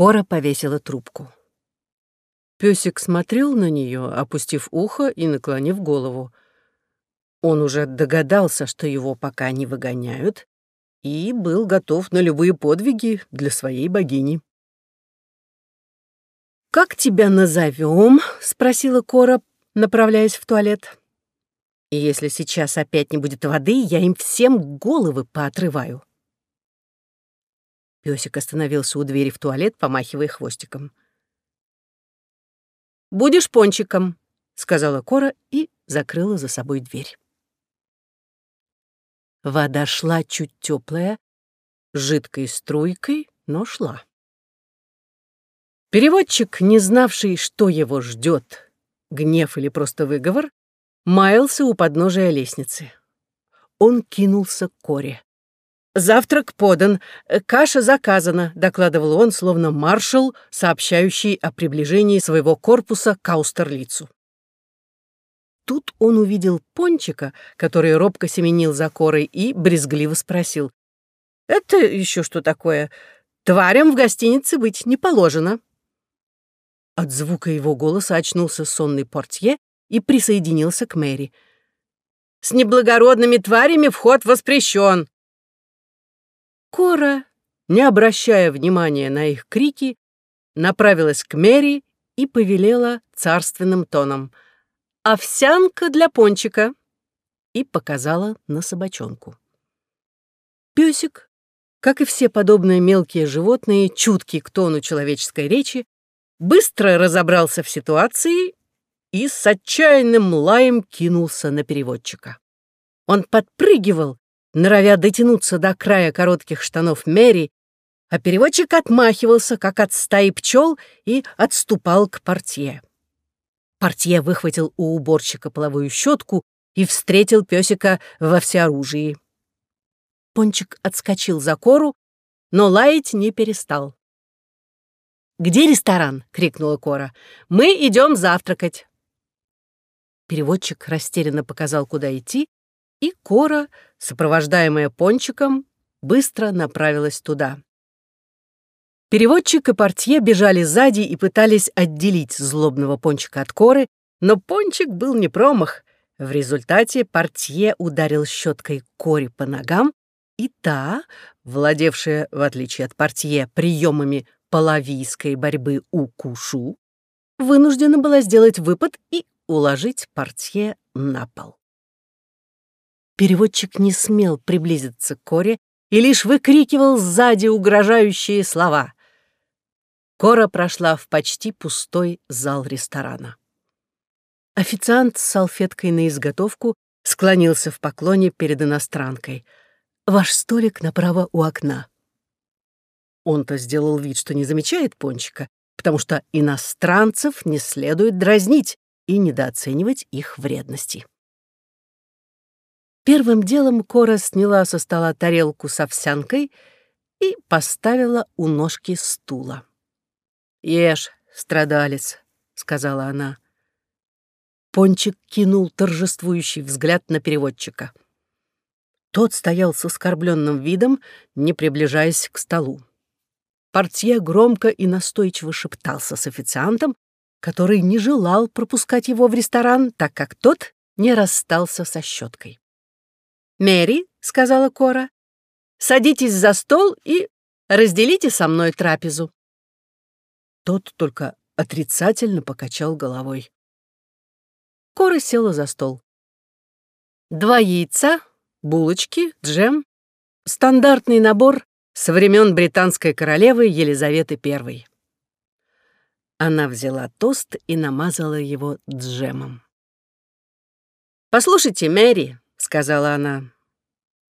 Кора повесила трубку. Пёсик смотрел на нее, опустив ухо и наклонив голову. Он уже догадался, что его пока не выгоняют, и был готов на любые подвиги для своей богини. «Как тебя назовем?» — спросила Кора, направляясь в туалет. «И если сейчас опять не будет воды, я им всем головы поотрываю». Пёсик остановился у двери в туалет, помахивая хвостиком. «Будешь пончиком», — сказала Кора и закрыла за собой дверь. Вода шла чуть теплая, жидкой струйкой, но шла. Переводчик, не знавший, что его ждет, гнев или просто выговор, маялся у подножия лестницы. Он кинулся к Коре. «Завтрак подан, каша заказана», — докладывал он, словно маршал, сообщающий о приближении своего корпуса к Аустерлицу. Тут он увидел Пончика, который робко семенил за корой, и брезгливо спросил. «Это еще что такое? Тварям в гостинице быть не положено». От звука его голоса очнулся сонный портье и присоединился к Мэри. «С неблагородными тварями вход воспрещен!» Кора, не обращая внимания на их крики, направилась к Мэри и повелела царственным тоном «Овсянка для пончика» и показала на собачонку. Пёсик, как и все подобные мелкие животные, чуткий к тону человеческой речи, быстро разобрался в ситуации и с отчаянным лаем кинулся на переводчика. Он подпрыгивал, норовя дотянуться до края коротких штанов Мэри, а переводчик отмахивался, как от стаи пчел, и отступал к портье. Портье выхватил у уборщика половую щетку и встретил песика во всеоружии. Пончик отскочил за кору, но лаять не перестал. «Где ресторан?» — крикнула Кора. «Мы идем завтракать». Переводчик растерянно показал, куда идти, и Кора, сопровождаемая пончиком, быстро направилась туда. Переводчик и портье бежали сзади и пытались отделить злобного пончика от коры, но пончик был не промах. В результате портье ударил щеткой коре по ногам, и та, владевшая, в отличие от портье, приемами половийской борьбы у Кушу, вынуждена была сделать выпад и уложить портье на пол. Переводчик не смел приблизиться к Коре и лишь выкрикивал сзади угрожающие слова. Кора прошла в почти пустой зал ресторана. Официант с салфеткой на изготовку склонился в поклоне перед иностранкой. «Ваш столик направо у окна». Он-то сделал вид, что не замечает пончика, потому что иностранцев не следует дразнить и недооценивать их вредности. Первым делом Кора сняла со стола тарелку с овсянкой и поставила у ножки стула. «Ешь, страдалец», — сказала она. Пончик кинул торжествующий взгляд на переводчика. Тот стоял с оскорбленным видом, не приближаясь к столу. Портье громко и настойчиво шептался с официантом, который не желал пропускать его в ресторан, так как тот не расстался со щеткой. «Мэри», — сказала Кора, — «садитесь за стол и разделите со мной трапезу». Тот только отрицательно покачал головой. Кора села за стол. Два яйца, булочки, джем, стандартный набор со времен британской королевы Елизаветы I. Она взяла тост и намазала его джемом. «Послушайте, Мэри», — сказала она.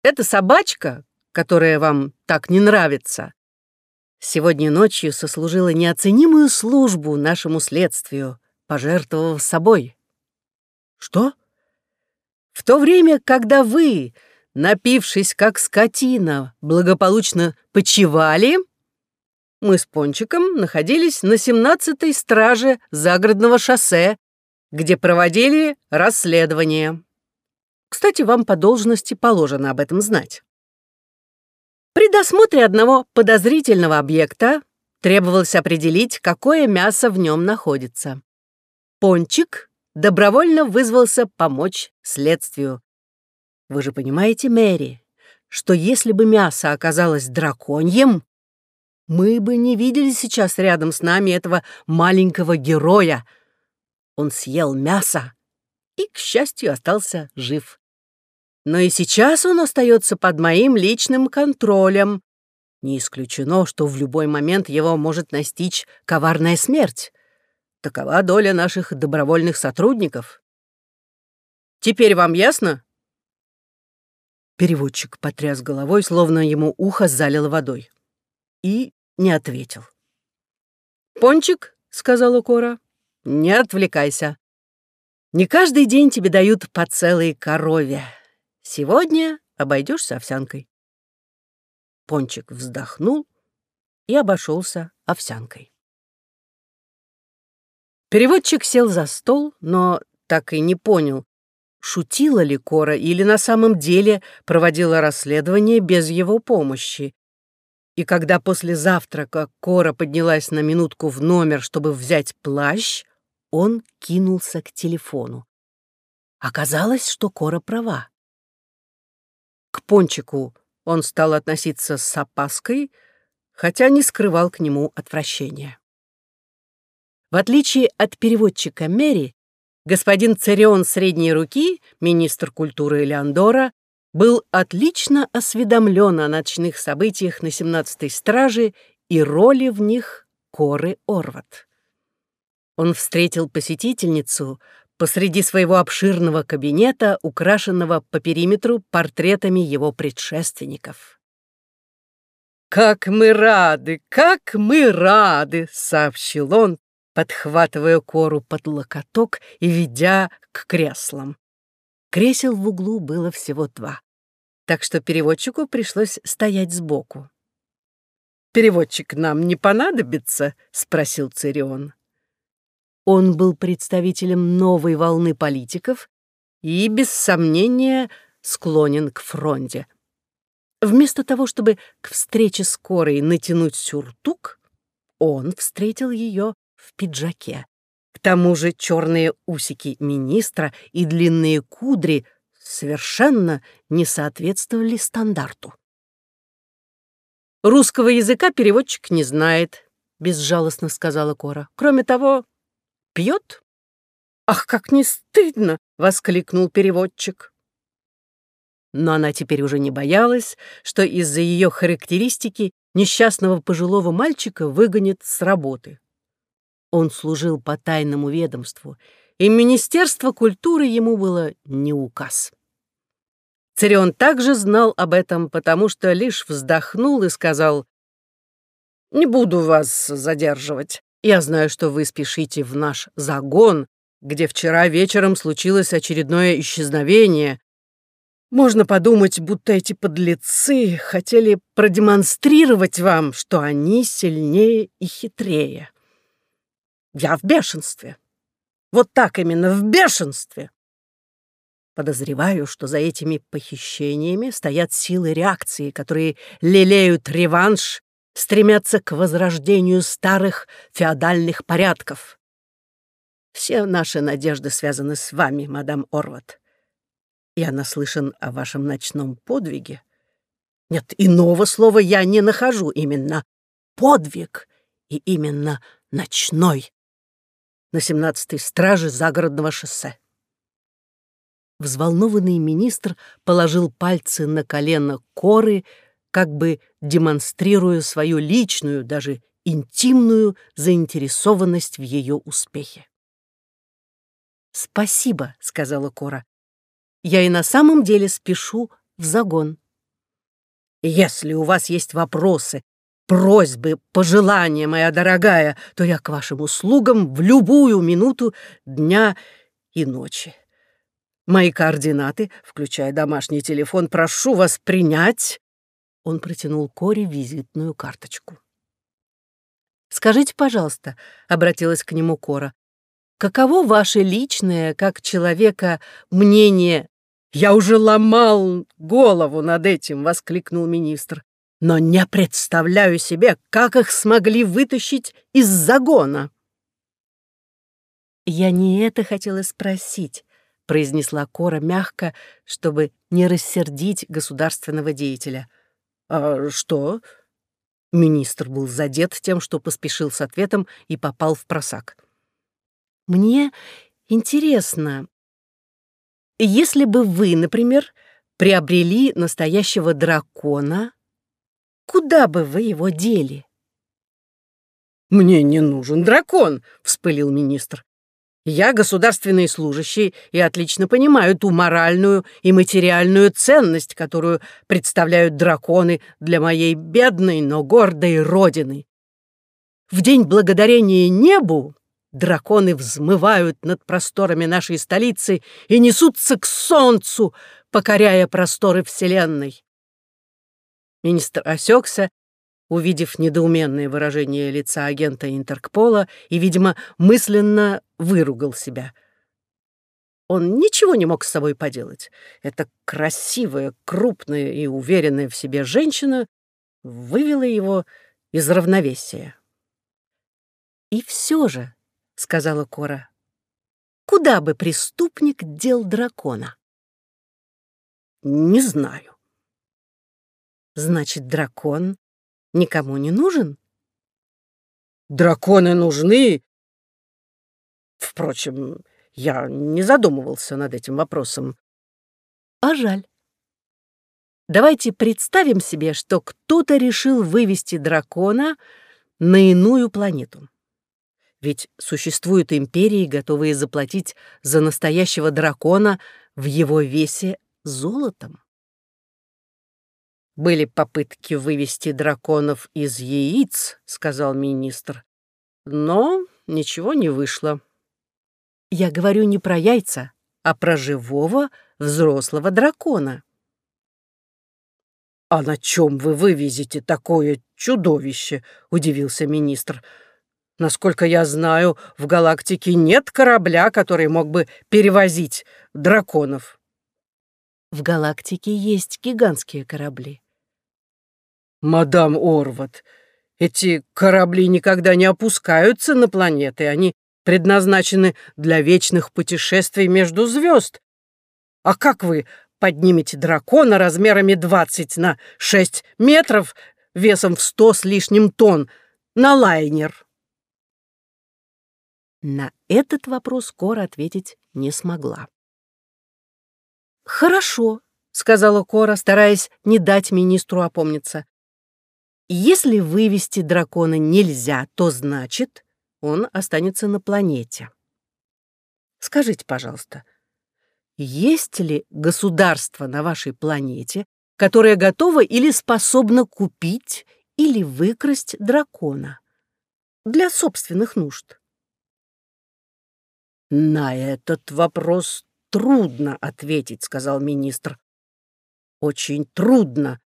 «Эта собачка, которая вам так не нравится, сегодня ночью сослужила неоценимую службу нашему следствию, пожертвовав собой». «Что?» «В то время, когда вы, напившись как скотина, благополучно почивали, мы с Пончиком находились на 17-й страже загородного шоссе, где проводили расследование». Кстати, вам по должности положено об этом знать. При досмотре одного подозрительного объекта требовалось определить, какое мясо в нем находится. Пончик добровольно вызвался помочь следствию. Вы же понимаете, Мэри, что если бы мясо оказалось драконьем, мы бы не видели сейчас рядом с нами этого маленького героя. Он съел мясо и, к счастью, остался жив. Но и сейчас он остается под моим личным контролем. Не исключено, что в любой момент его может настичь коварная смерть. Такова доля наших добровольных сотрудников. Теперь вам ясно? Переводчик потряс головой, словно ему ухо залило водой. И не ответил. «Пончик», — сказала Кора, — «не отвлекайся. Не каждый день тебе дают по целой корове. Сегодня обойдешься овсянкой». Пончик вздохнул и обошелся овсянкой. Переводчик сел за стол, но так и не понял, шутила ли Кора или на самом деле проводила расследование без его помощи. И когда после завтрака Кора поднялась на минутку в номер, чтобы взять плащ, он кинулся к телефону. Оказалось, что Кора права. К Пончику он стал относиться с опаской, хотя не скрывал к нему отвращения. В отличие от переводчика Мэри, господин Царион Средней Руки, министр культуры Элеандора, был отлично осведомлен о ночных событиях на 17-й страже и роли в них Коры Орват. Он встретил посетительницу посреди своего обширного кабинета, украшенного по периметру портретами его предшественников. «Как мы рады, как мы рады!» — сообщил он, подхватывая кору под локоток и ведя к креслам. Кресел в углу было всего два, так что переводчику пришлось стоять сбоку. «Переводчик нам не понадобится?» — спросил Цирион. Он был представителем новой волны политиков и, без сомнения, склонен к фронте. Вместо того, чтобы к встрече с Корой натянуть сюртук, он встретил ее в пиджаке. К тому же черные усики министра и длинные кудри совершенно не соответствовали стандарту. «Русского языка переводчик не знает», — безжалостно сказала Кора. «Кроме того, пьет?» «Ах, как не стыдно!» — воскликнул переводчик. Но она теперь уже не боялась, что из-за ее характеристики несчастного пожилого мальчика выгонят с работы. Он служил по тайному ведомству, и Министерство культуры ему было не указ. Царион также знал об этом, потому что лишь вздохнул и сказал, «Не буду вас задерживать. Я знаю, что вы спешите в наш загон, где вчера вечером случилось очередное исчезновение. Можно подумать, будто эти подлецы хотели продемонстрировать вам, что они сильнее и хитрее. Я в бешенстве. Вот так именно, в бешенстве. Подозреваю, что за этими похищениями стоят силы реакции, которые лелеют реванш, стремятся к возрождению старых феодальных порядков. Все наши надежды связаны с вами, мадам Орват. Я наслышан о вашем ночном подвиге. Нет, иного слова я не нахожу, именно подвиг и именно ночной на 17-й страже загородного шоссе. Взволнованный министр положил пальцы на колено коры, как бы демонстрируя свою личную, даже интимную заинтересованность в ее успехе. «Спасибо», — сказала Кора. «Я и на самом деле спешу в загон». «Если у вас есть вопросы просьбы, пожелания, моя дорогая, то я к вашим услугам в любую минуту дня и ночи. Мои координаты, включая домашний телефон, прошу вас принять. Он протянул Коре визитную карточку. «Скажите, пожалуйста», — обратилась к нему Кора, «каково ваше личное, как человека, мнение?» «Я уже ломал голову над этим», — воскликнул министр. но не представляю себе, как их смогли вытащить из загона. «Я не это хотела спросить», — произнесла Кора мягко, чтобы не рассердить государственного деятеля. «А что?» Министр был задет тем, что поспешил с ответом и попал в просак. «Мне интересно, если бы вы, например, приобрели настоящего дракона, куда бы вы его дели?» «Мне не нужен дракон», — вспылил министр. Я государственный служащий и отлично понимаю ту моральную и материальную ценность, которую представляют драконы для моей бедной, но гордой родины. В день благодарения небу драконы взмывают над просторами нашей столицы и несутся к солнцу, покоряя просторы Вселенной. Министр осекся увидев недоуменное выражение лица агента Интеркпола и, видимо, мысленно выругал себя. Он ничего не мог с собой поделать. Эта красивая, крупная и уверенная в себе женщина вывела его из равновесия. «И все же», — сказала Кора, — «куда бы преступник дел дракона?» «Не знаю». «Значит, дракон никому не нужен? Драконы нужны. Впрочем, я не задумывался над этим вопросом. А жаль. Давайте представим себе, что кто-то решил вывести дракона на иную планету. Ведь существуют империи, готовые заплатить за настоящего дракона в его весе золотом. «Были попытки вывести драконов из яиц», — сказал министр. «Но ничего не вышло». «Я говорю не про яйца, а про живого взрослого дракона». «А на чем вы вывезете такое чудовище?» — удивился министр. «Насколько я знаю, в галактике нет корабля, который мог бы перевозить драконов». В галактике есть гигантские корабли. «Мадам Орват, эти корабли никогда не опускаются на планеты, они предназначены для вечных путешествий между звезд. А как вы поднимете дракона размерами 20 на 6 метров, весом в 100 с лишним тонн, на лайнер?» На этот вопрос Кора ответить не смогла. «Хорошо», — сказала Кора, стараясь не дать министру опомниться. Если вывести дракона нельзя, то значит, он останется на планете. Скажите, пожалуйста, есть ли государство на вашей планете, которое готово или способно купить или выкрасть дракона для собственных нужд? На этот вопрос трудно ответить, сказал министр. Очень трудно,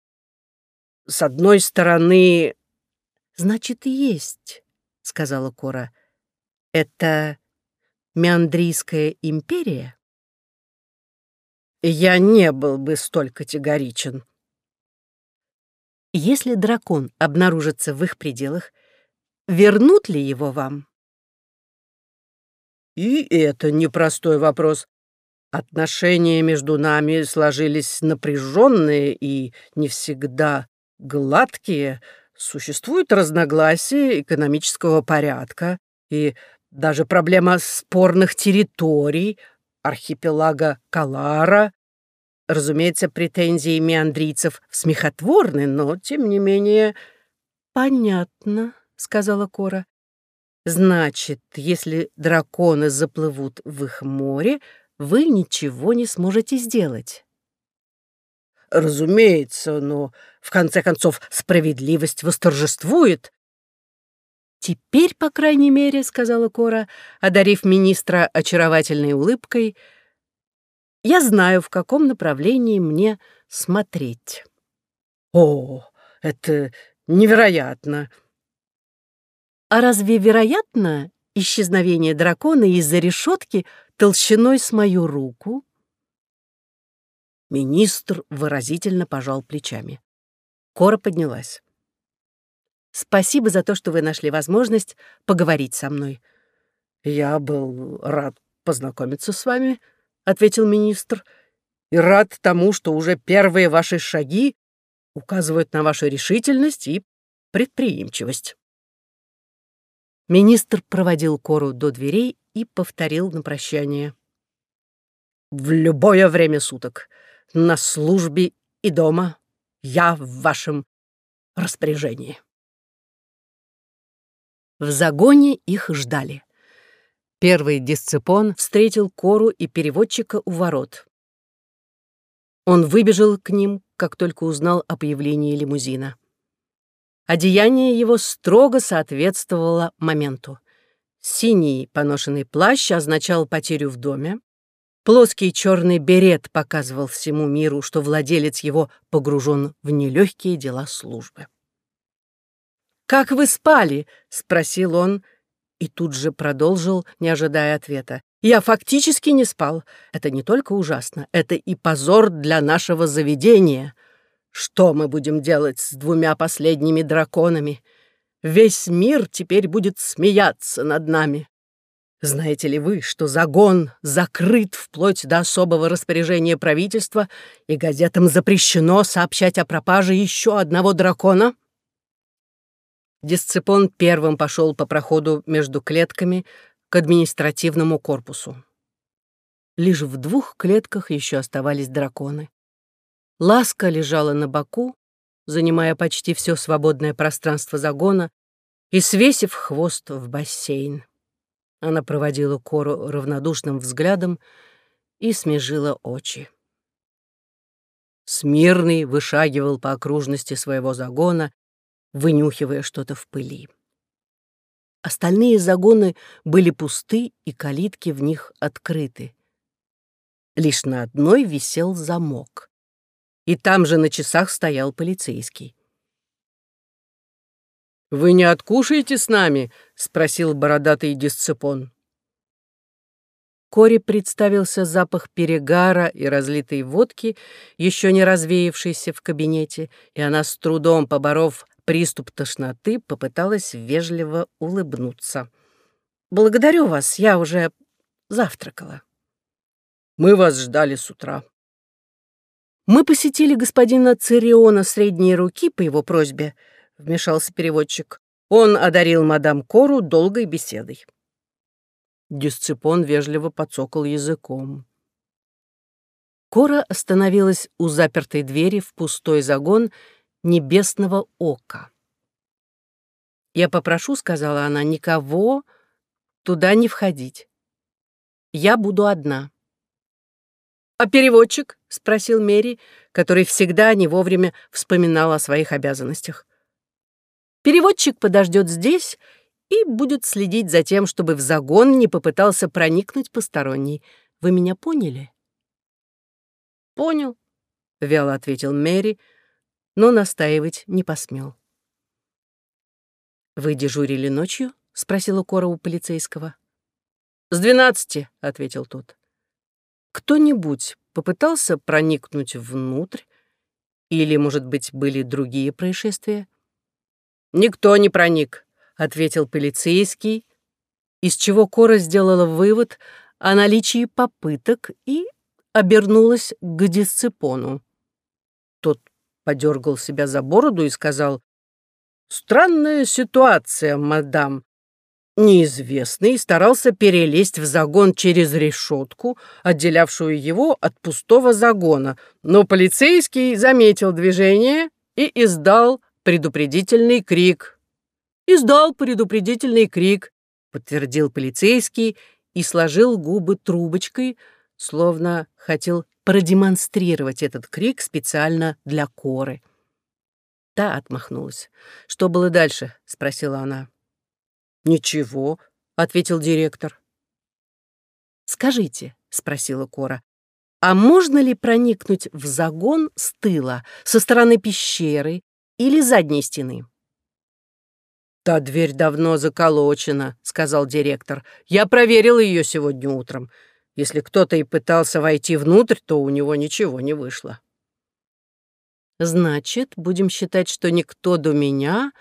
с одной стороны... Значит, есть, сказала Кора. Это Меандрийская империя? Я не был бы столь категоричен. Если дракон обнаружится в их пределах, вернут ли его вам? И это непростой вопрос. Отношения между нами сложились напряженные и не всегда гладкие, существуют разногласия экономического порядка и даже проблема спорных территорий, архипелага Калара. Разумеется, претензии меандрийцев смехотворны, но, тем не менее... «Понятно», — сказала Кора. «Значит, если драконы заплывут в их море, вы ничего не сможете сделать». Разумеется, но, в конце концов, справедливость восторжествует. «Теперь, по крайней мере, — сказала Кора, одарив министра очаровательной улыбкой, — я знаю, в каком направлении мне смотреть». «О, это невероятно!» «А разве вероятно исчезновение дракона из-за решетки толщиной с мою руку?» Министр выразительно пожал плечами. Кора поднялась. «Спасибо за то, что вы нашли возможность поговорить со мной». «Я был рад познакомиться с вами», — ответил министр, «и рад тому, что уже первые ваши шаги указывают на вашу решительность и предприимчивость». Министр проводил Кору до дверей и повторил на прощание. «В любое время суток, на службе и дома, я в вашем распоряжении». В загоне их ждали. Первый дисципон встретил Кору и переводчика у ворот. Он выбежал к ним, как только узнал о появлении лимузина. Одеяние его строго соответствовало моменту. Синий поношенный плащ означал потерю в доме. Плоский черный берет показывал всему миру, что владелец его погружен в нелегкие дела службы. «Как вы спали?» — спросил он, и тут же продолжил, не ожидая ответа. «Я фактически не спал. Это не только ужасно, это и позор для нашего заведения. Что мы будем делать с двумя последними драконами? Весь мир теперь будет смеяться над нами. Знаете ли вы, что загон закрыт вплоть до особого распоряжения правительства, и газетам запрещено сообщать о пропаже еще одного дракона? Дисципон первым пошел по проходу между клетками к административному корпусу. Лишь в двух клетках еще оставались драконы. Ласка лежала на боку, занимая почти все свободное пространство загона, и свесив хвост в бассейн. Она проводила Кору равнодушным взглядом и смежила очи. Смирный вышагивал по окружности своего загона, вынюхивая что-то в пыли. Остальные загоны были пусты, и калитки в них открыты. Лишь на одной висел замок и там же на часах стоял полицейский. «Вы не откушаете с нами?» — спросил бородатый дисципон. Коре представился запах перегара и разлитой водки, еще не развеявшейся в кабинете, и она с трудом, поборов приступ тошноты, попыталась вежливо улыбнуться. «Благодарю вас, я уже завтракала». «Мы вас ждали с утра», «Мы посетили господина Цириона средней руки по его просьбе», — вмешался переводчик. Он одарил мадам Кору долгой беседой. Дисципон вежливо подсокал языком. Кора остановилась у запертой двери в пустой загон небесного ока. «Я попрошу», — сказала она, — «никого туда не входить. Я буду одна». «А переводчик?» — спросил Мери, который всегда не вовремя вспоминал о своих обязанностях. «Переводчик подождет здесь и будет следить за тем, чтобы в загон не попытался проникнуть посторонний. Вы меня поняли?» «Понял», — вяло ответил Мэри, но настаивать не посмел. «Вы дежурили ночью?» — спросила Кора у полицейского. «С двенадцати», — ответил тот. Кто-нибудь попытался проникнуть внутрь? Или, может быть, были другие происшествия? «Никто не проник», — ответил полицейский, из чего Кора сделала вывод о наличии попыток и обернулась к дисципону. Тот подергал себя за бороду и сказал, «Странная ситуация, мадам. Неизвестный старался перелезть в загон через решетку, отделявшую его от пустого загона, но полицейский заметил движение и издал предупредительный крик. «Издал предупредительный крик», — подтвердил полицейский и сложил губы трубочкой, словно хотел продемонстрировать этот крик специально для коры. Та отмахнулась. «Что было дальше?» — спросила она. «Ничего», — ответил директор. «Скажите», — спросила Кора, «а можно ли проникнуть в загон с тыла, со стороны пещеры или задней стены?» «Та дверь давно заколочена», — сказал директор. «Я проверил ее сегодня утром. Если кто-то и пытался войти внутрь, то у него ничего не вышло». Значит, будем считать, что никто до меня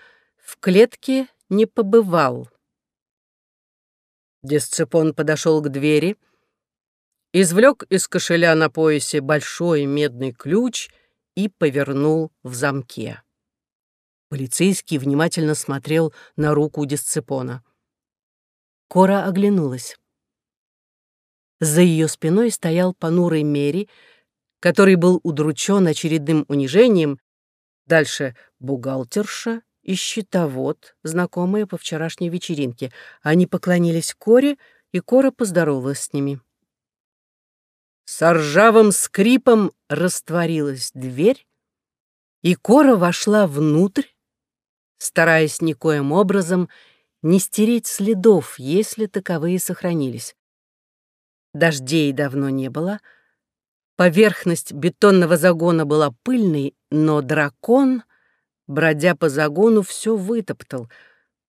в клетке не побывал. Дисципон подошел к двери, извлек из кошеля на поясе большой медный ключ и повернул в замке. Полицейский внимательно смотрел на руку Дисципона. Кора оглянулась. За ее спиной стоял понурый Мери, который был удручен очередным унижением, дальше бухгалтерша и счетовод, знакомые по вчерашней вечеринке. Они поклонились Коре, и Кора поздоровалась с ними. С ржавым скрипом растворилась дверь, и Кора вошла внутрь, стараясь никоим образом не стереть следов, если таковые сохранились. Дождей давно не было — Поверхность бетонного загона была пыльной, но дракон, бродя по загону, все вытоптал.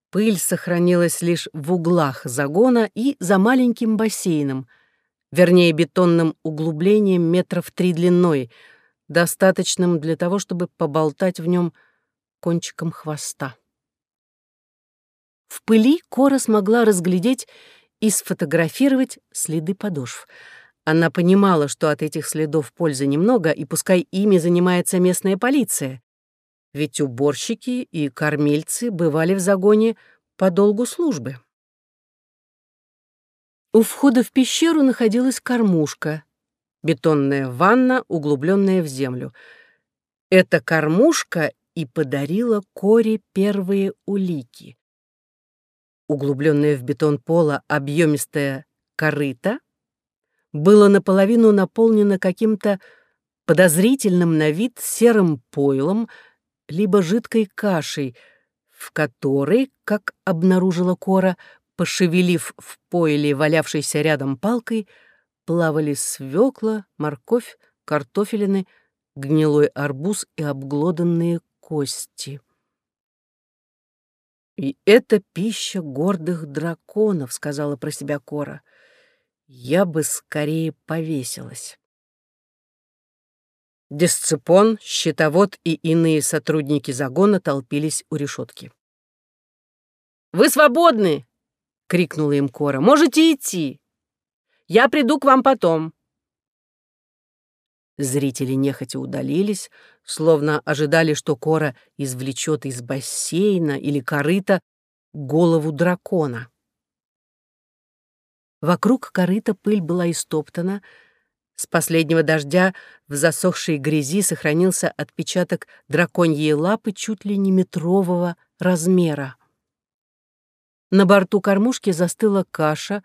Пыль сохранилась лишь в углах загона и за маленьким бассейном, вернее, бетонным углублением метров три длиной, достаточным для того, чтобы поболтать в нем кончиком хвоста. В пыли Кора смогла разглядеть и сфотографировать следы подошв — она понимала, что от этих следов пользы немного, и пускай ими занимается местная полиция. Ведь уборщики и кормильцы бывали в загоне по долгу службы. У входа в пещеру находилась кормушка, бетонная ванна, углубленная в землю. Эта кормушка и подарила Коре первые улики. Углубленная в бетон пола объемистая корыта было наполовину наполнено каким-то подозрительным на вид серым пойлом, либо жидкой кашей, в которой, как обнаружила Кора, пошевелив в пойле валявшейся рядом палкой, плавали свекла, морковь, картофелины, гнилой арбуз и обглоданные кости. «И это пища гордых драконов», — сказала про себя Кора я бы скорее повесилась. Дисципон, щитовод и иные сотрудники загона толпились у решетки. «Вы свободны!» — крикнула им Кора. «Можете идти! Я приду к вам потом!» Зрители нехотя удалились, словно ожидали, что Кора извлечет из бассейна или корыта голову дракона. Вокруг корыта пыль была истоптана. С последнего дождя в засохшей грязи сохранился отпечаток драконьей лапы чуть ли не метрового размера. На борту кормушки застыла каша,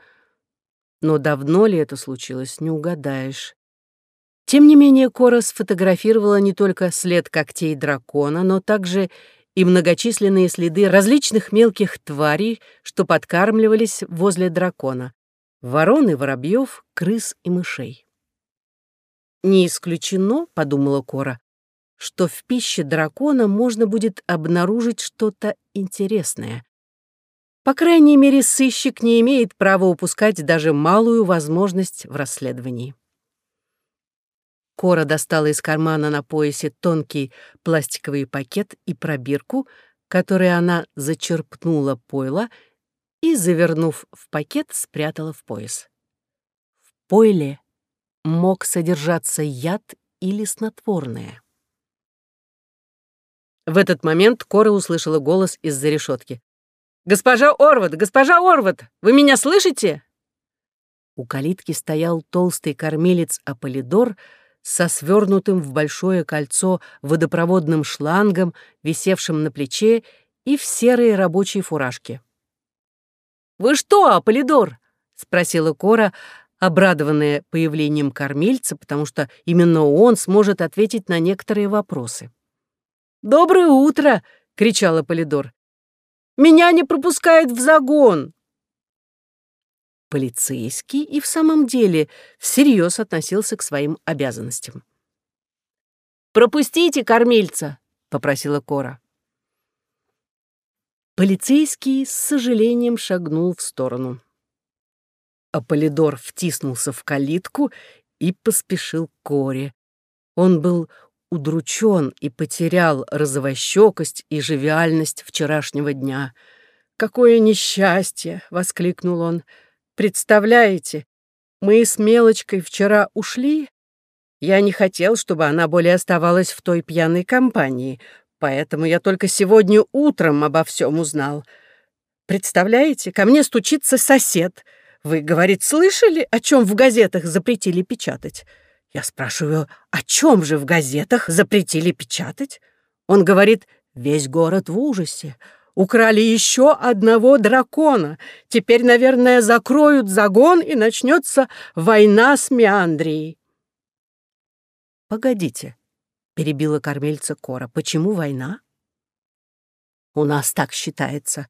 но давно ли это случилось, не угадаешь. Тем не менее, Кора сфотографировала не только след когтей дракона, но также и многочисленные следы различных мелких тварей, что подкармливались возле дракона ворон и воробьев, крыс и мышей. «Не исключено, — подумала Кора, — что в пище дракона можно будет обнаружить что-то интересное. По крайней мере, сыщик не имеет права упускать даже малую возможность в расследовании. Кора достала из кармана на поясе тонкий пластиковый пакет и пробирку, которой она зачерпнула пойло и, завернув в пакет, спрятала в пояс. В пойле мог содержаться яд или снотворное. В этот момент Кора услышала голос из-за решетки. «Госпожа Орват! Госпожа Орват! Вы меня слышите?» У калитки стоял толстый кормилец Аполидор со свернутым в большое кольцо водопроводным шлангом, висевшим на плече, и в серой рабочей фуражке. «Вы что, Аполидор?» — спросила Кора, обрадованная появлением кормильца, потому что именно он сможет ответить на некоторые вопросы. «Доброе утро!» — кричал Аполидор. «Меня не пропускают в загон!» Полицейский и в самом деле всерьез относился к своим обязанностям. «Пропустите кормильца!» — попросила Кора. Полицейский с сожалением шагнул в сторону. Аполидор втиснулся в калитку и поспешил к Коре. Он был удручен и потерял розовощекость и живиальность вчерашнего дня. «Какое несчастье!» — воскликнул он. «Представляете, мы с Мелочкой вчера ушли. Я не хотел, чтобы она более оставалась в той пьяной компании, поэтому я только сегодня утром обо всем узнал. Представляете, ко мне стучится сосед. Вы, говорит, слышали, о чем в газетах запретили печатать? Я спрашиваю, о чем же в газетах запретили печатать? Он говорит, весь город в ужасе. Украли еще одного дракона. Теперь, наверное, закроют загон, и начнется война с Меандрией. «Погодите», — перебила кормильца Кора, — «почему война?» «У нас так считается.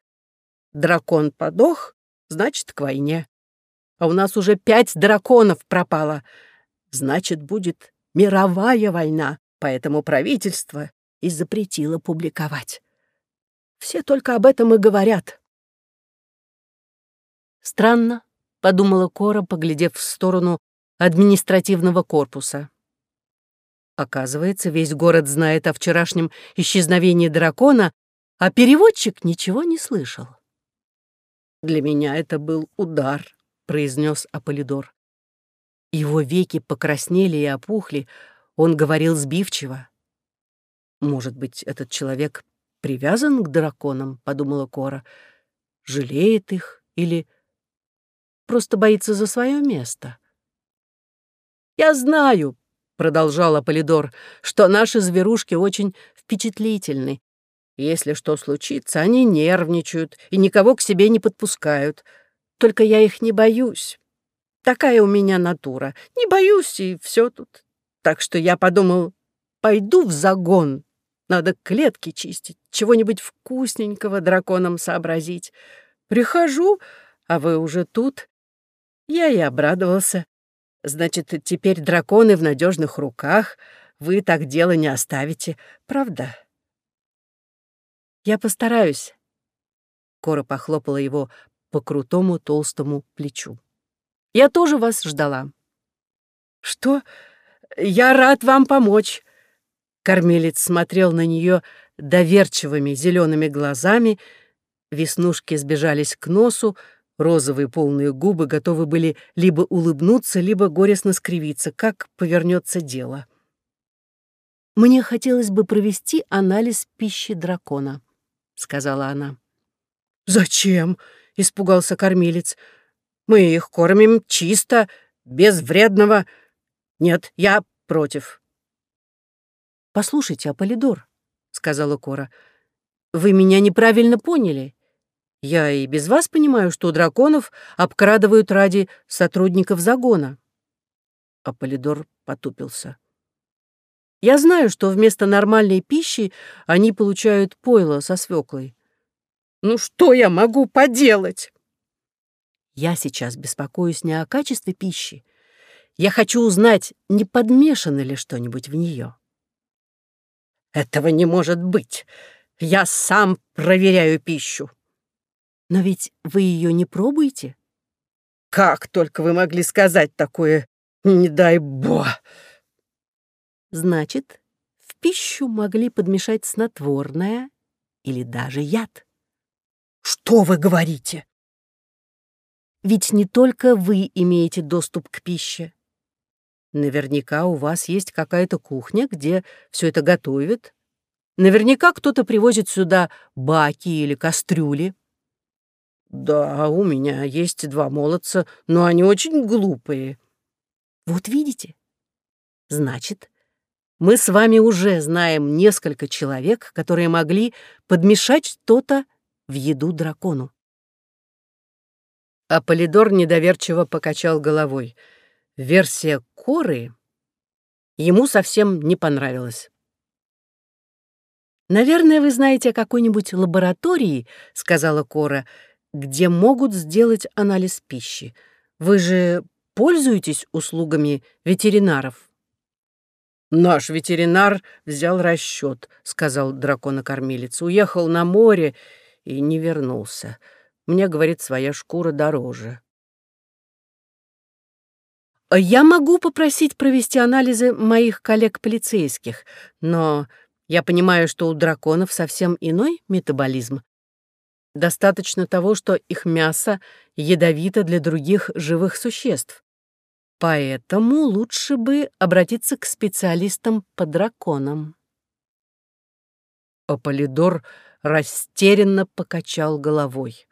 Дракон подох, значит, к войне. А у нас уже пять драконов пропало. Значит, будет мировая война, поэтому правительство и запретило публиковать. Все только об этом и говорят. Странно, — подумала Кора, поглядев в сторону административного корпуса. Оказывается, весь город знает о вчерашнем исчезновении дракона, а переводчик ничего не слышал. «Для меня это был удар», — произнес Аполидор. Его веки покраснели и опухли, он говорил сбивчиво. Может быть, этот человек привязан к драконам, подумала Кора. Жалеет их или просто боится за свое место. Я знаю, продолжал Аполидор, что наши зверушки очень впечатлительны. Если что случится, они нервничают и никого к себе не подпускают. Только я их не боюсь. Такая у меня натура. Не боюсь, и все тут. Так что я подумал, пойду в загон надо клетки чистить, чего-нибудь вкусненького драконам сообразить. Прихожу, а вы уже тут. Я и обрадовался. Значит, теперь драконы в надежных руках. Вы так дело не оставите, правда? Я постараюсь. Кора похлопала его по крутому толстому плечу. Я тоже вас ждала. Что? Я рад вам помочь. Кормилец смотрел на нее доверчивыми зелеными глазами, веснушки сбежались к носу, розовые полные губы готовы были либо улыбнуться, либо горестно скривиться, как повернется дело. «Мне хотелось бы провести анализ пищи дракона», — сказала она. «Зачем?» — испугался кормилец. «Мы их кормим чисто, без вредного...» «Нет, я против. «Послушайте, Аполидор», — сказала Кора, — «вы меня неправильно поняли. Я и без вас понимаю, что драконов обкрадывают ради сотрудников загона». Аполидор потупился. «Я знаю, что вместо нормальной пищи они получают пойло со свеклой. Ну что я могу поделать?» «Я сейчас беспокоюсь не о качестве пищи. Я хочу узнать, не подмешано ли что-нибудь в нее». Этого не может быть. Я сам проверяю пищу. Но ведь вы ее не пробуете? Как только вы могли сказать такое? Не дай бог. Значит, в пищу могли подмешать снотворное или даже яд. Что вы говорите? Ведь не только вы имеете доступ к пище. Наверняка у вас есть какая-то кухня, где все это готовят. Наверняка кто-то привозит сюда баки или кастрюли. Да, у меня есть два молодца, но они очень глупые. Вот видите? Значит, мы с вами уже знаем несколько человек, которые могли подмешать что-то в еду дракону. Аполидор недоверчиво покачал головой — версия Коры ему совсем не понравилась. «Наверное, вы знаете о какой-нибудь лаборатории, — сказала Кора, — где могут сделать анализ пищи. Вы же пользуетесь услугами ветеринаров?» «Наш ветеринар взял расчет», — сказал драконокормилец. «Уехал на море и не вернулся. Мне, говорит, своя шкура дороже». Я могу попросить провести анализы моих коллег-полицейских, но я понимаю, что у драконов совсем иной метаболизм. Достаточно того, что их мясо ядовито для других живых существ. Поэтому лучше бы обратиться к специалистам по драконам. Аполлидор растерянно покачал головой.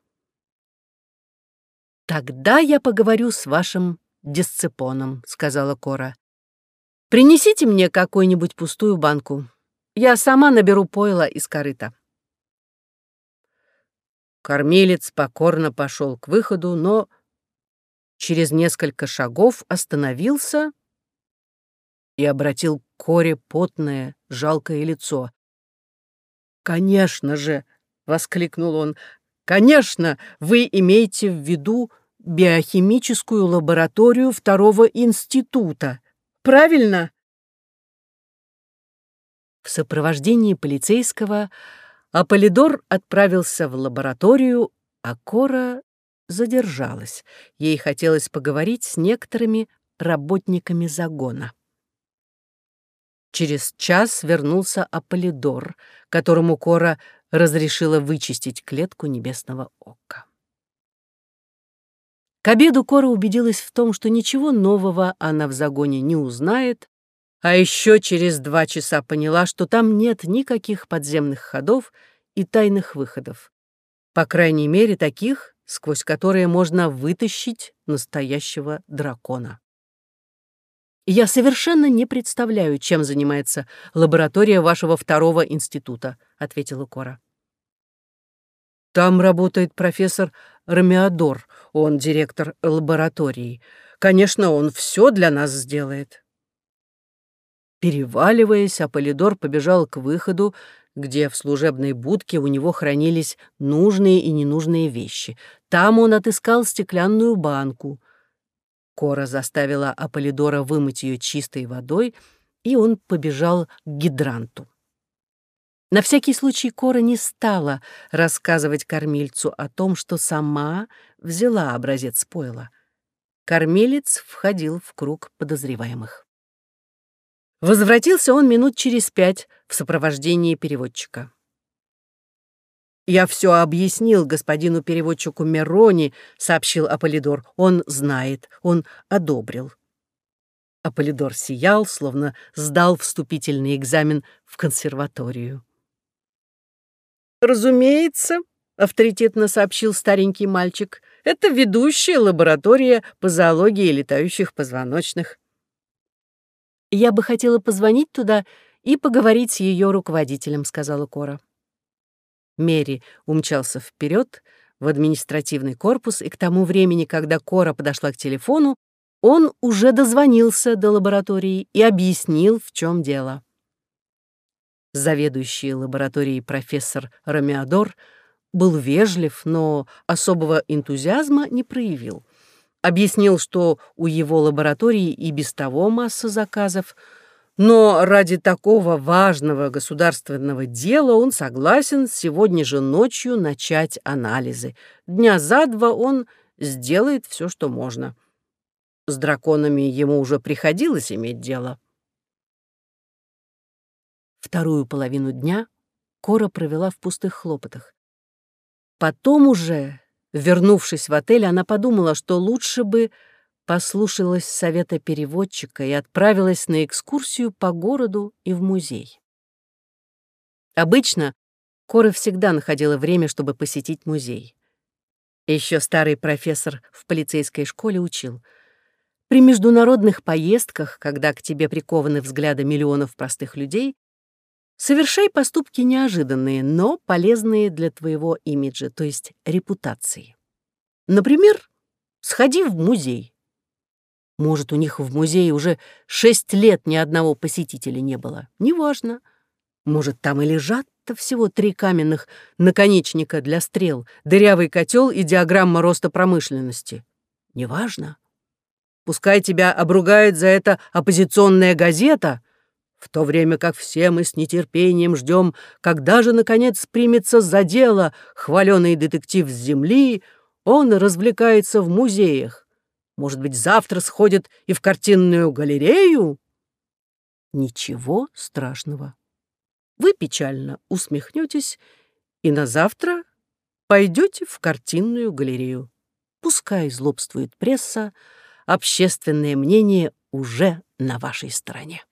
«Тогда я поговорю с вашим дисципоном», — сказала Кора. «Принесите мне какую-нибудь пустую банку. Я сама наберу пойла из корыта». Кормилец покорно пошел к выходу, но через несколько шагов остановился и обратил к Коре потное, жалкое лицо. «Конечно же!» — воскликнул он. «Конечно, вы имеете в виду биохимическую лабораторию второго института. Правильно?» В сопровождении полицейского Аполидор отправился в лабораторию, а Кора задержалась. Ей хотелось поговорить с некоторыми работниками загона. Через час вернулся Аполидор, которому Кора разрешила вычистить клетку небесного ока. К обеду Кора убедилась в том, что ничего нового она в загоне не узнает, а еще через два часа поняла, что там нет никаких подземных ходов и тайных выходов. По крайней мере, таких, сквозь которые можно вытащить настоящего дракона. Я совершенно не представляю, чем занимается лаборатория вашего второго института, ответила Кора. Там работает профессор Ромеодор, он директор лаборатории. Конечно, он все для нас сделает. Переваливаясь, Аполлидор побежал к выходу, где в служебной будке у него хранились нужные и ненужные вещи. Там он отыскал стеклянную банку. Кора заставила Аполлидора вымыть ее чистой водой, и он побежал к гидранту. На всякий случай Кора не стала рассказывать кормильцу о том, что сама взяла образец пойла. Кормилец входил в круг подозреваемых. Возвратился он минут через пять в сопровождении переводчика. «Я все объяснил господину переводчику Мерони», — сообщил Аполидор. «Он знает, он одобрил». Аполидор сиял, словно сдал вступительный экзамен в консерваторию. «Разумеется», — авторитетно сообщил старенький мальчик, «это ведущая лаборатория по зоологии летающих позвоночных». «Я бы хотела позвонить туда и поговорить с ее руководителем», — сказала Кора. Мери умчался вперед в административный корпус, и к тому времени, когда Кора подошла к телефону, он уже дозвонился до лаборатории и объяснил, в чем дело. Заведующий лабораторией профессор Ромеодор был вежлив, но особого энтузиазма не проявил. Объяснил, что у его лаборатории и без того масса заказов, но ради такого важного государственного дела он согласен сегодня же ночью начать анализы. Дня за два он сделает все, что можно. С драконами ему уже приходилось иметь дело. Вторую половину дня Кора провела в пустых хлопотах. Потом уже, вернувшись в отель, она подумала, что лучше бы послушалась совета переводчика и отправилась на экскурсию по городу и в музей. Обычно Кора всегда находила время, чтобы посетить музей. Еще старый профессор в полицейской школе учил. При международных поездках, когда к тебе прикованы взгляды миллионов простых людей, Совершай поступки неожиданные, но полезные для твоего имиджа, то есть репутации. Например, сходи в музей. Может, у них в музее уже шесть лет ни одного посетителя не было. Неважно. Может, там и лежат-то всего три каменных наконечника для стрел, дырявый котел и диаграмма роста промышленности. Неважно. Пускай тебя обругает за это оппозиционная газета — в то время как все мы с нетерпением ждем, когда же, наконец, примется за дело хваленый детектив с земли, он развлекается в музеях. Может быть, завтра сходит и в картинную галерею? Ничего страшного. Вы печально усмехнетесь и на завтра пойдете в картинную галерею. Пускай злобствует пресса, общественное мнение уже на вашей стороне.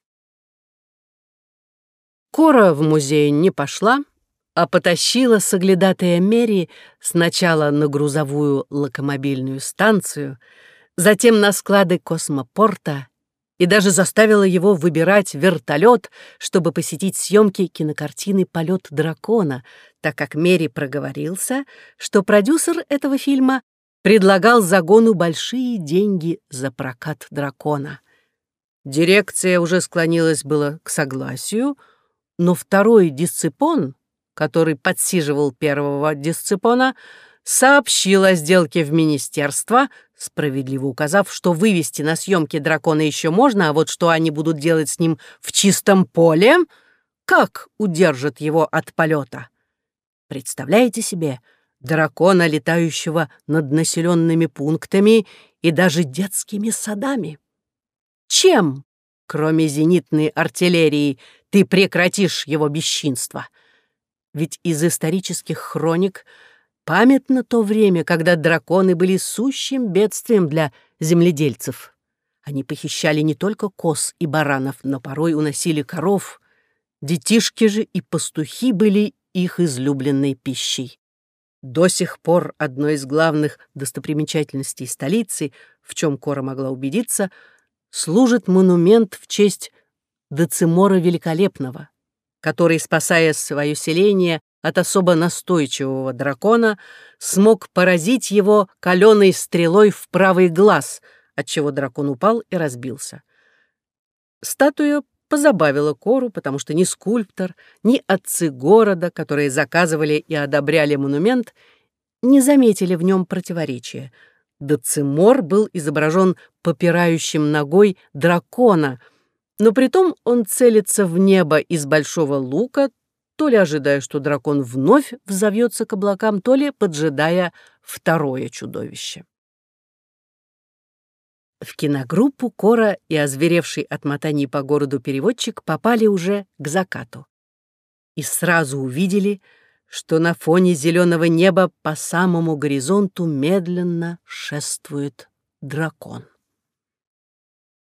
Кора в музей не пошла, а потащила соглядатая Мери сначала на грузовую локомобильную станцию, затем на склады космопорта и даже заставила его выбирать вертолет, чтобы посетить съемки кинокартины «Полет дракона», так как Мери проговорился, что продюсер этого фильма предлагал загону большие деньги за прокат дракона. Дирекция уже склонилась было к согласию, но второй дисципон, который подсиживал первого дисципона, сообщил о сделке в министерство, справедливо указав, что вывести на съемки дракона еще можно, а вот что они будут делать с ним в чистом поле, как удержат его от полета. Представляете себе дракона, летающего над населенными пунктами и даже детскими садами? Чем, кроме зенитной артиллерии, ты прекратишь его бесчинство? Ведь из исторических хроник — Памятно то время, когда драконы были сущим бедствием для земледельцев. Они похищали не только коз и баранов, но порой уносили коров. Детишки же и пастухи были их излюбленной пищей. До сих пор одной из главных достопримечательностей столицы, в чем Кора могла убедиться, служит монумент в честь Децимора Великолепного, который, спасая свое селение, от особо настойчивого дракона, смог поразить его каленой стрелой в правый глаз, отчего дракон упал и разбился. Статуя позабавила Кору, потому что ни скульптор, ни отцы города, которые заказывали и одобряли монумент, не заметили в нем противоречия. Децимор был изображен попирающим ногой дракона, но притом он целится в небо из большого лука, то ли ожидая, что дракон вновь взовьется к облакам, то ли поджидая второе чудовище. В киногруппу Кора и озверевший от мотаний по городу переводчик попали уже к закату. И сразу увидели, что на фоне зеленого неба по самому горизонту медленно шествует дракон.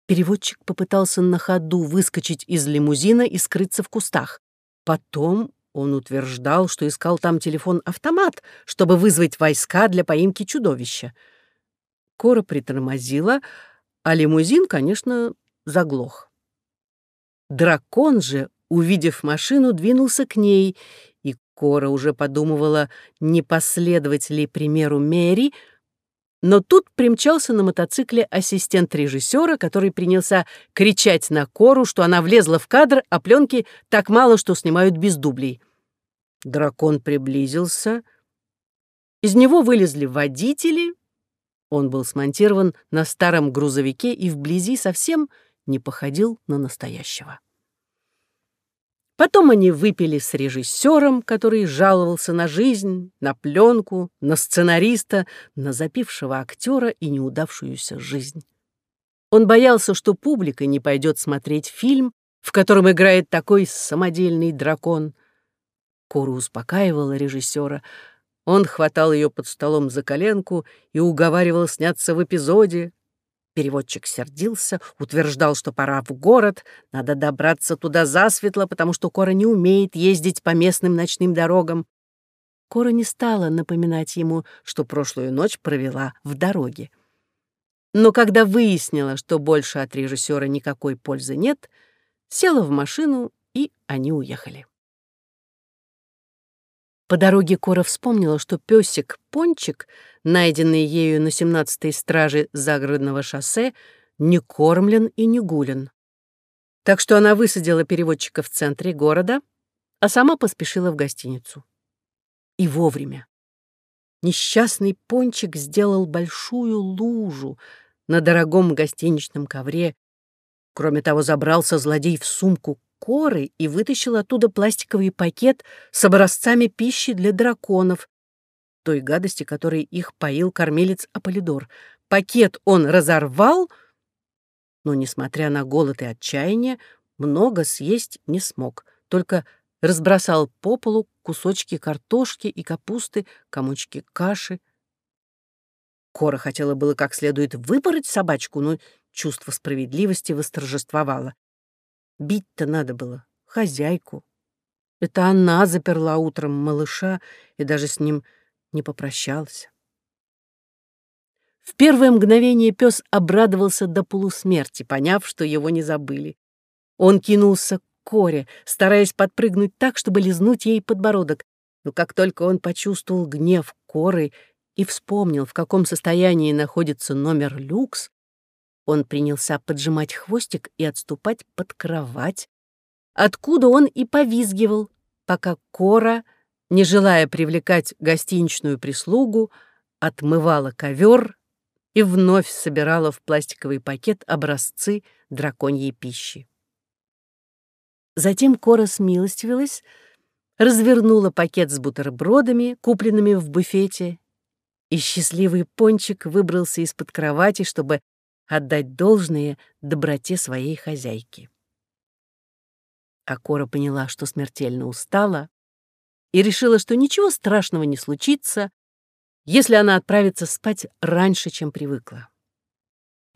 Переводчик попытался на ходу выскочить из лимузина и скрыться в кустах. Потом он утверждал, что искал там телефон-автомат, чтобы вызвать войска для поимки чудовища. Кора притормозила, а лимузин, конечно, заглох. Дракон же, увидев машину, двинулся к ней, и Кора уже подумывала, не последовать ли примеру Мэри, но тут примчался на мотоцикле ассистент режиссера, который принялся кричать на Кору, что она влезла в кадр, а пленки так мало, что снимают без дублей. Дракон приблизился. Из него вылезли водители. Он был смонтирован на старом грузовике и вблизи совсем не походил на настоящего. Потом они выпили с режиссером, который жаловался на жизнь, на пленку, на сценариста, на запившего актера и неудавшуюся жизнь. Он боялся, что публика не пойдет смотреть фильм, в котором играет такой самодельный дракон. Кору успокаивала режиссера. Он хватал ее под столом за коленку и уговаривал сняться в эпизоде, Переводчик сердился, утверждал, что пора в город, надо добраться туда засветло, потому что Кора не умеет ездить по местным ночным дорогам. Кора не стала напоминать ему, что прошлую ночь провела в дороге. Но когда выяснила, что больше от режиссера никакой пользы нет, села в машину, и они уехали. По дороге Кора вспомнила, что песик Пончик, найденный ею на 17-й страже загородного шоссе, не кормлен и не гулен. Так что она высадила переводчика в центре города, а сама поспешила в гостиницу. И вовремя. Несчастный Пончик сделал большую лужу на дорогом гостиничном ковре. Кроме того, забрался злодей в сумку коры и вытащил оттуда пластиковый пакет с образцами пищи для драконов. той гадости, которой их поил кормилец Аполидор. Пакет он разорвал, но, несмотря на голод и отчаяние, много съесть не смог, только разбросал по полу кусочки картошки и капусты, комочки каши. Кора хотела было как следует выпороть собачку, но чувство справедливости восторжествовало. Бить-то надо было хозяйку. Это она заперла утром малыша и даже с ним не попрощалась. В первое мгновение пес обрадовался до полусмерти, поняв, что его не забыли. Он кинулся к Коре, стараясь подпрыгнуть так, чтобы лизнуть ей подбородок. Но как только он почувствовал гнев Коры и вспомнил, в каком состоянии находится номер люкс, он принялся поджимать хвостик и отступать под кровать, откуда он и повизгивал, пока Кора, не желая привлекать гостиничную прислугу, отмывала ковер и вновь собирала в пластиковый пакет образцы драконьей пищи. Затем Кора смилостивилась, развернула пакет с бутербродами, купленными в буфете, и счастливый пончик выбрался из-под кровати, чтобы отдать должное доброте своей хозяйки. А Кора поняла, что смертельно устала, и решила, что ничего страшного не случится, если она отправится спать раньше, чем привыкла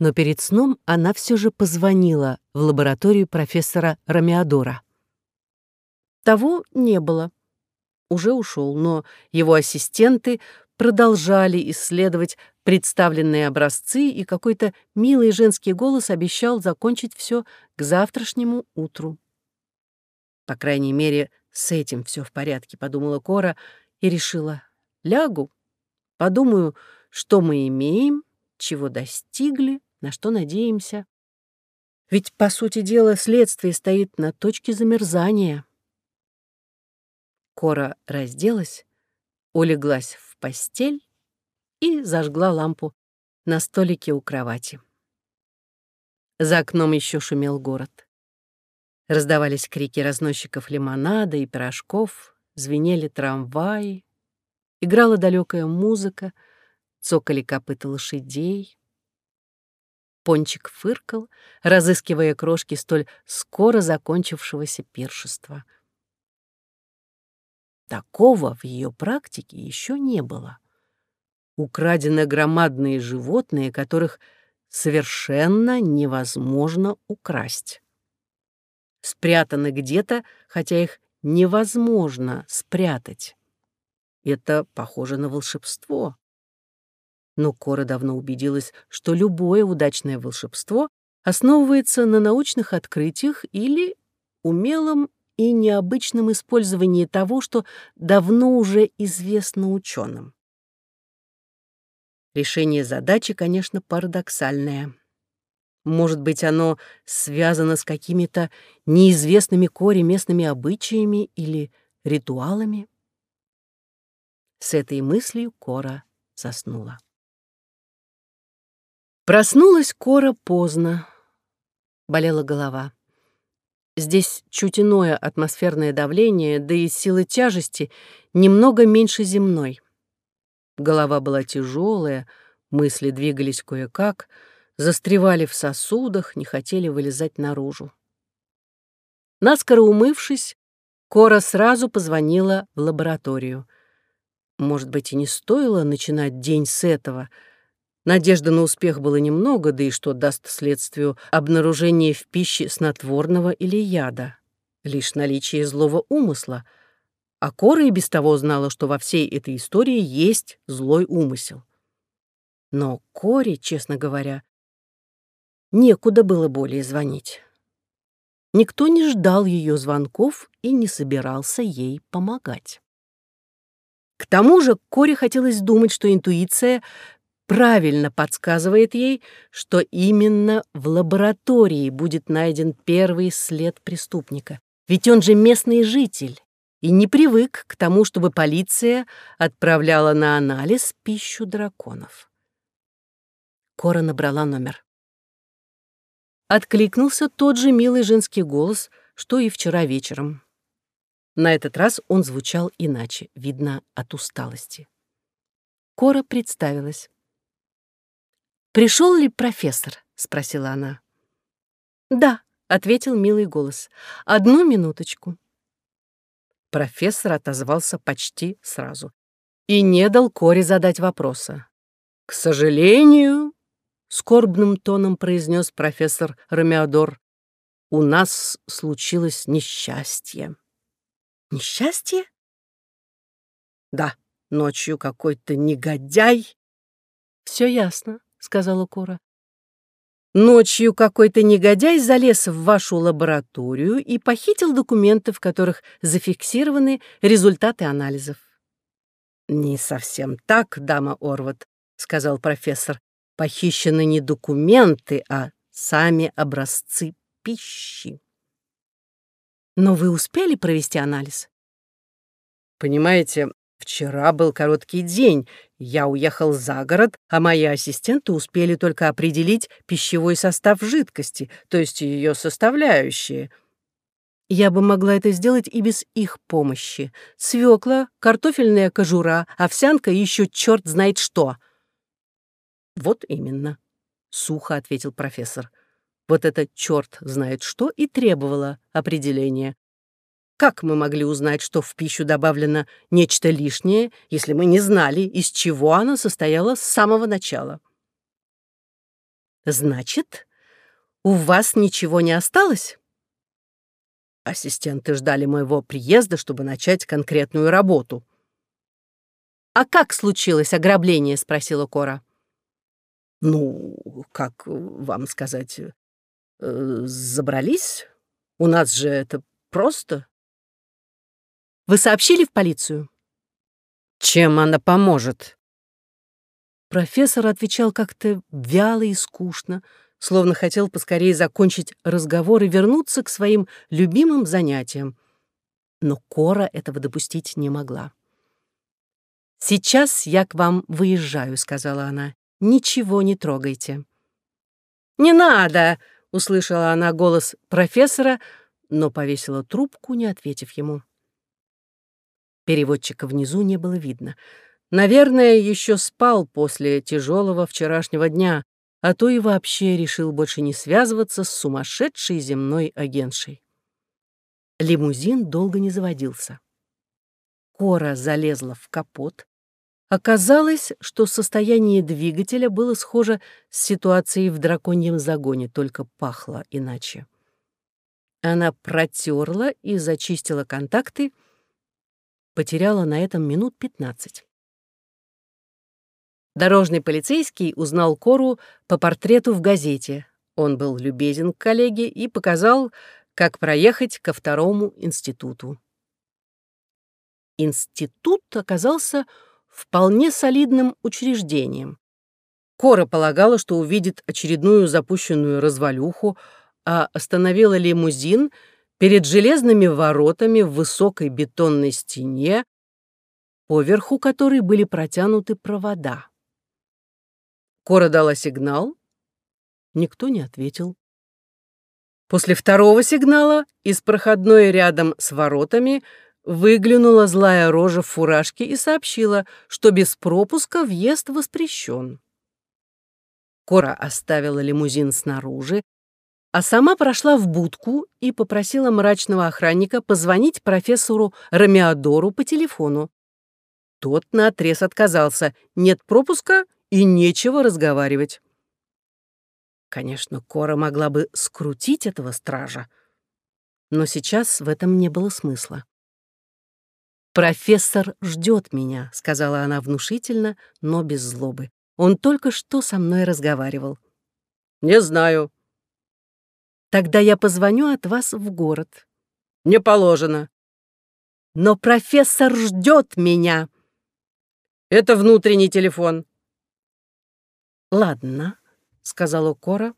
но перед сном она все же позвонила в лабораторию профессора Рамиадора. Того не было. Уже ушел, но его ассистенты продолжали исследовать представленные образцы, и какой-то милый женский голос обещал закончить все к завтрашнему утру. По крайней мере, с этим все в порядке, подумала Кора и решила. Лягу, подумаю, что мы имеем, чего достигли, на что надеемся. Ведь, по сути дела, следствие стоит на точке замерзания. Кора разделась, улеглась в постель и зажгла лампу на столике у кровати. За окном еще шумел город. Раздавались крики разносчиков лимонада и пирожков, звенели трамваи, играла далекая музыка, цокали копыта лошадей. Пончик фыркал, разыскивая крошки столь скоро закончившегося пиршества. Такого в ее практике еще не было. Украдены громадные животные, которых совершенно невозможно украсть. Спрятаны где-то, хотя их невозможно спрятать. Это похоже на волшебство. Но Кора давно убедилась, что любое удачное волшебство основывается на научных открытиях или умелом и необычном использовании того, что давно уже известно ученым. Решение задачи, конечно, парадоксальное. Может быть, оно связано с какими-то неизвестными Коре местными обычаями или ритуалами? С этой мыслью Кора заснула. Проснулась Кора поздно. Болела голова. Здесь чуть иное атмосферное давление, да и силы тяжести немного меньше земной. Голова была тяжелая, мысли двигались кое-как, застревали в сосудах, не хотели вылезать наружу. Наскоро умывшись, Кора сразу позвонила в лабораторию. Может быть, и не стоило начинать день с этого — Надежды на успех было немного, да и что даст следствию обнаружение в пище снотворного или яда. Лишь наличие злого умысла. А Кора и без того знала, что во всей этой истории есть злой умысел. Но Коре, честно говоря, некуда было более звонить. Никто не ждал ее звонков и не собирался ей помогать. К тому же Коре хотелось думать, что интуиция правильно подсказывает ей, что именно в лаборатории будет найден первый след преступника. Ведь он же местный житель и не привык к тому, чтобы полиция отправляла на анализ пищу драконов. Кора набрала номер. Откликнулся тот же милый женский голос, что и вчера вечером. На этот раз он звучал иначе, видно, от усталости. Кора представилась. «Пришел ли профессор?» — спросила она. «Да», — ответил милый голос. «Одну минуточку». Профессор отозвался почти сразу и не дал Коре задать вопроса. «К сожалению», — скорбным тоном произнес профессор Ромеодор, «у нас случилось несчастье». «Несчастье?» «Да, ночью какой-то негодяй». «Все ясно», — сказала Кора. Ночью какой-то негодяй залез в вашу лабораторию и похитил документы, в которых зафиксированы результаты анализов. «Не совсем так, дама Орват», — сказал профессор. «Похищены не документы, а сами образцы пищи». «Но вы успели провести анализ?» «Понимаете, Вчера был короткий день. Я уехал за город, а мои ассистенты успели только определить пищевой состав жидкости, то есть ее составляющие. Я бы могла это сделать и без их помощи. Свекла, картофельная кожура, овсянка и еще черт знает что. Вот именно, — сухо ответил профессор. Вот это черт знает что и требовало определения. Как мы могли узнать, что в пищу добавлено нечто лишнее, если мы не знали, из чего она состояла с самого начала? Значит, у вас ничего не осталось? Ассистенты ждали моего приезда, чтобы начать конкретную работу. «А как случилось ограбление?» — спросила Кора. «Ну, как вам сказать, э, забрались? У нас же это просто. Вы сообщили в полицию?» «Чем она поможет?» Профессор отвечал как-то вяло и скучно, словно хотел поскорее закончить разговор и вернуться к своим любимым занятиям. Но Кора этого допустить не могла. «Сейчас я к вам выезжаю», — сказала она. «Ничего не трогайте». «Не надо!» — услышала она голос профессора, но повесила трубку, не ответив ему. Переводчика внизу не было видно. Наверное, еще спал после тяжелого вчерашнего дня, а то и вообще решил больше не связываться с сумасшедшей земной агентшей. Лимузин долго не заводился. Кора залезла в капот. Оказалось, что состояние двигателя было схоже с ситуацией в драконьем загоне, только пахло иначе. Она протерла и зачистила контакты, потеряла на этом минут пятнадцать. Дорожный полицейский узнал Кору по портрету в газете. Он был любезен к коллеге и показал, как проехать ко второму институту. Институт оказался вполне солидным учреждением. Кора полагала, что увидит очередную запущенную развалюху, а остановила лимузин — перед железными воротами в высокой бетонной стене, поверху которой были протянуты провода. Кора дала сигнал, никто не ответил. После второго сигнала из проходной рядом с воротами выглянула злая рожа в фуражке и сообщила, что без пропуска въезд воспрещен. Кора оставила лимузин снаружи, а сама прошла в будку и попросила мрачного охранника позвонить профессору Ромеодору по телефону. Тот наотрез отказался. Нет пропуска и нечего разговаривать. Конечно, Кора могла бы скрутить этого стража, но сейчас в этом не было смысла. «Профессор ждет меня», — сказала она внушительно, но без злобы. «Он только что со мной разговаривал». «Не знаю», Тогда я позвоню от вас в город. Не положено. Но профессор ждет меня. Это внутренний телефон. Ладно, сказала Кора,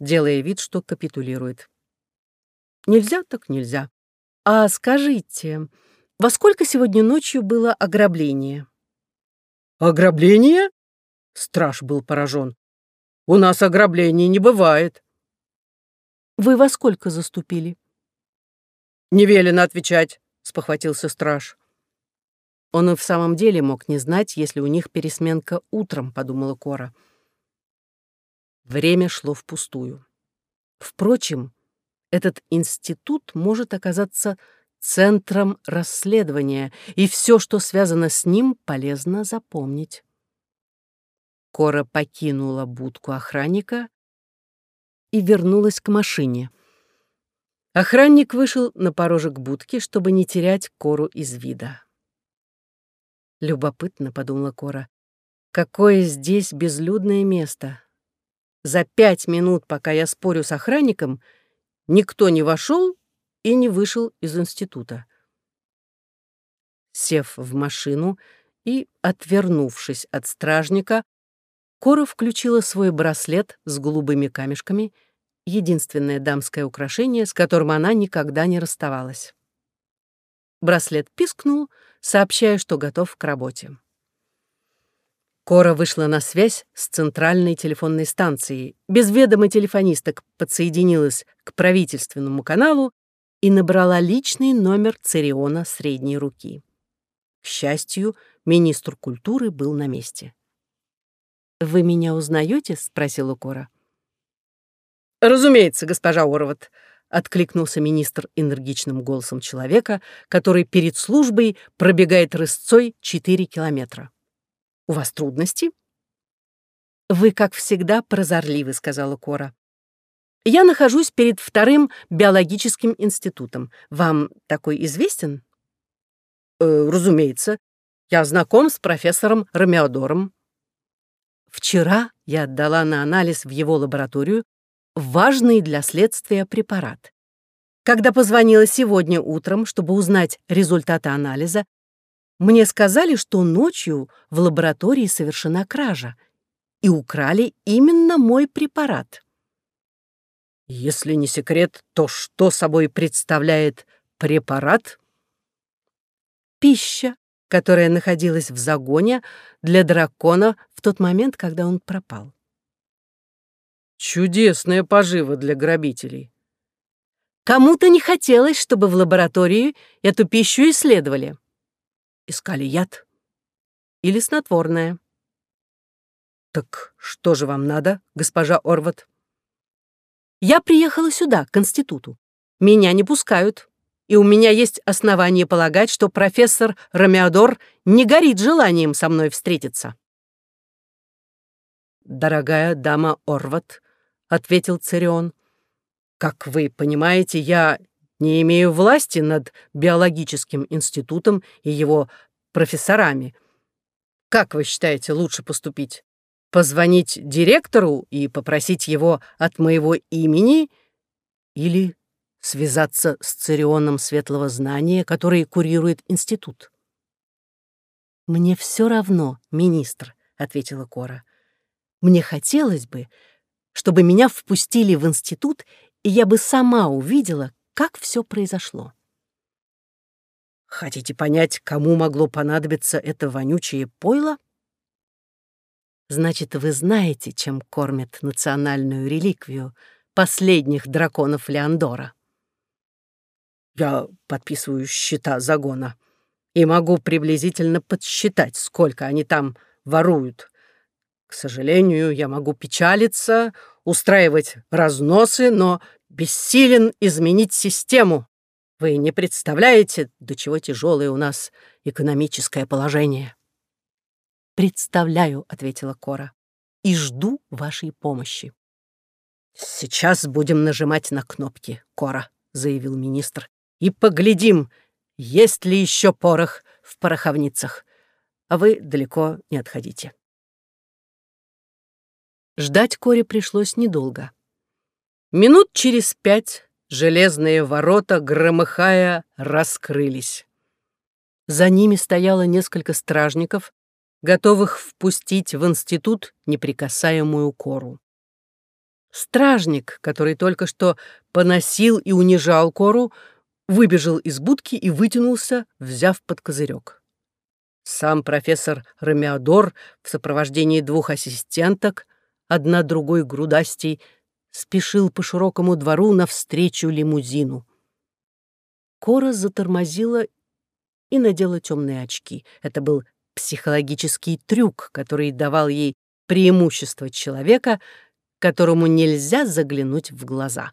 делая вид, что капитулирует. Нельзя так нельзя. А скажите, во сколько сегодня ночью было ограбление? Ограбление? Страж был поражен. У нас ограблений не бывает. Вы во сколько заступили? Не велено отвечать, спохватился страж. Он и в самом деле мог не знать, если у них пересменка утром, подумала Кора. Время шло впустую. Впрочем, этот институт может оказаться центром расследования, и все, что связано с ним, полезно запомнить. Кора покинула будку охранника и вернулась к машине. Охранник вышел на порожек будки, чтобы не терять Кору из вида. Любопытно, — подумала Кора, — какое здесь безлюдное место. За пять минут, пока я спорю с охранником, никто не вошел и не вышел из института. Сев в машину и отвернувшись от стражника, Кора включила свой браслет с голубыми камешками, единственное дамское украшение, с которым она никогда не расставалась. Браслет пискнул, сообщая, что готов к работе. Кора вышла на связь с центральной телефонной станцией. Без ведома телефонисток подсоединилась к правительственному каналу и набрала личный номер Цериона средней руки. К счастью, министр культуры был на месте. «Вы меня узнаете? спросила Кора. «Разумеется, госпожа Орват», — откликнулся министр энергичным голосом человека, который перед службой пробегает рысцой четыре километра. «У вас трудности?» «Вы, как всегда, прозорливы», — сказала Кора. Я нахожусь перед вторым биологическим институтом. Вам такой известен? Э, разумеется. Я знаком с профессором Ромеодором. Вчера я отдала на анализ в его лабораторию важный для следствия препарат. Когда позвонила сегодня утром, чтобы узнать результаты анализа, мне сказали, что ночью в лаборатории совершена кража, и украли именно мой препарат. Если не секрет, то что собой представляет препарат? Пища, которая находилась в загоне для дракона в тот момент, когда он пропал. Чудесная пожива для грабителей. Кому-то не хотелось, чтобы в лаборатории эту пищу исследовали. Искали яд или снотворное. Так что же вам надо, госпожа Орват? Я приехала сюда, к институту. Меня не пускают. И у меня есть основания полагать, что профессор Ромеодор не горит желанием со мной встретиться. «Дорогая дама Орват», — ответил Царион, — «как вы понимаете, я не имею власти над биологическим институтом и его профессорами. Как вы считаете лучше поступить? позвонить директору и попросить его от моего имени или связаться с Цирионом Светлого Знания, который курирует институт. «Мне все равно, министр», — ответила Кора. «Мне хотелось бы, чтобы меня впустили в институт, и я бы сама увидела, как все произошло». «Хотите понять, кому могло понадобиться это вонючее пойло?» Значит, вы знаете, чем кормят национальную реликвию последних драконов Леандора. Я подписываю счета загона и могу приблизительно подсчитать, сколько они там воруют. К сожалению, я могу печалиться, устраивать разносы, но бессилен изменить систему. Вы не представляете, до чего тяжелое у нас экономическое положение. «Представляю», — ответила Кора, — «и жду вашей помощи». «Сейчас будем нажимать на кнопки, Кора», — заявил министр, «и поглядим, есть ли еще порох в пороховницах. А вы далеко не отходите». Ждать Коре пришлось недолго. Минут через пять железные ворота, громыхая, раскрылись. За ними стояло несколько стражников, готовых впустить в институт неприкасаемую кору. Стражник, который только что поносил и унижал кору, выбежал из будки и вытянулся, взяв под козырек. Сам профессор Ромеодор в сопровождении двух ассистенток, одна другой грудастей, спешил по широкому двору навстречу лимузину. Кора затормозила и надела темные очки. Это был психологический трюк, который давал ей преимущество человека, которому нельзя заглянуть в глаза.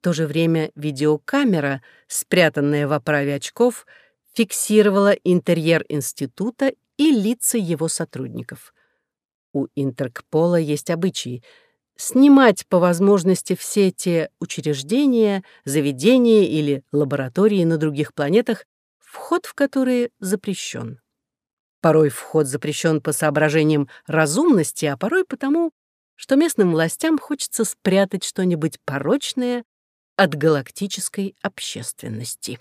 В то же время видеокамера, спрятанная в оправе очков, фиксировала интерьер института и лица его сотрудников. У Интеркпола есть обычай снимать по возможности все те учреждения, заведения или лаборатории на других планетах, вход в которые запрещен. Порой вход запрещен по соображениям разумности, а порой потому, что местным властям хочется спрятать что-нибудь порочное от галактической общественности.